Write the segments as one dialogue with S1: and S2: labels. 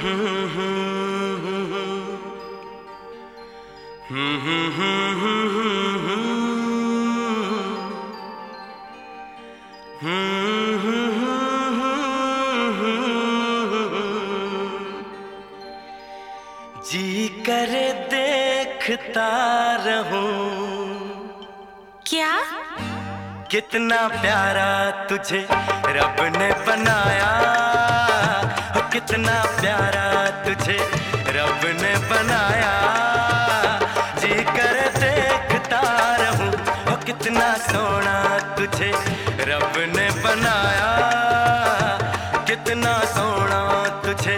S1: जी कर देखता रहूँ।
S2: क्या?
S1: कितना प्यारा तुझे रब ने बनाया। कितना प्यारा तुझे रब ने बनाया। जी कर देखता रहूँ वो कितना सोना तुझे रब ने बनाया। कितना सोना तुझे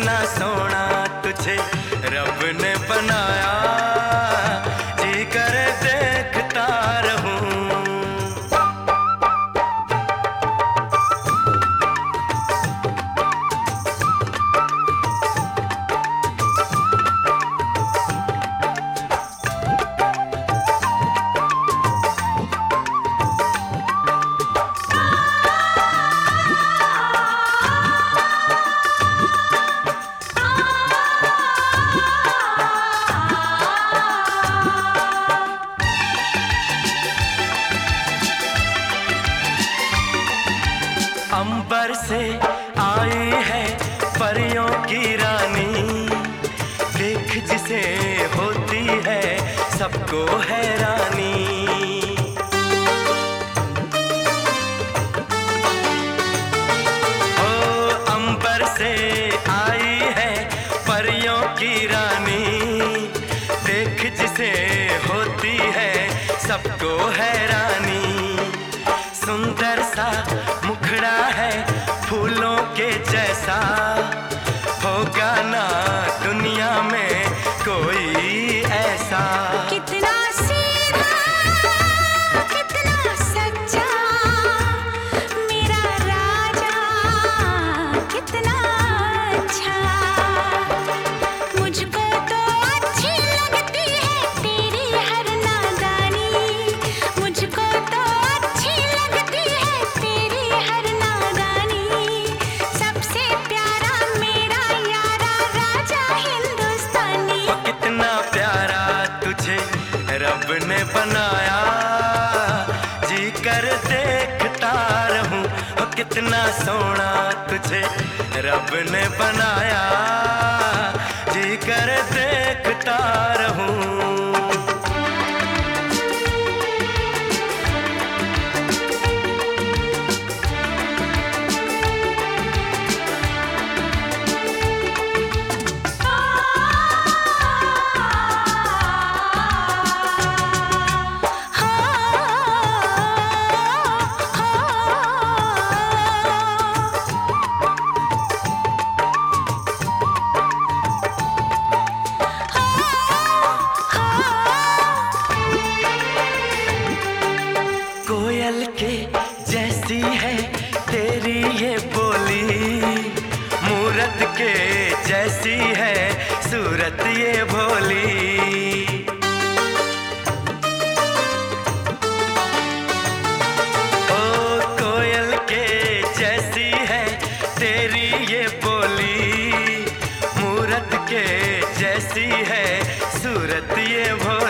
S1: कितना सोना तुझे रब ने बनाया।
S2: तेरा
S1: ने बनाया। जी कर देखता रहूँ वो कितना सोना तुझे रब ने बनाया। जी कर देखता कोयल के जैसी है तेरी ये बोली। मूरत के जैसी है सूरत ये भोली। के जैसी है तेरी ये बोली। मूरत के जैसी है सूरत ये भोली।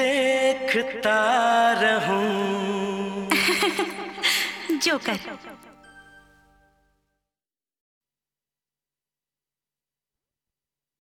S1: देखता रहूँ।
S2: जोकर।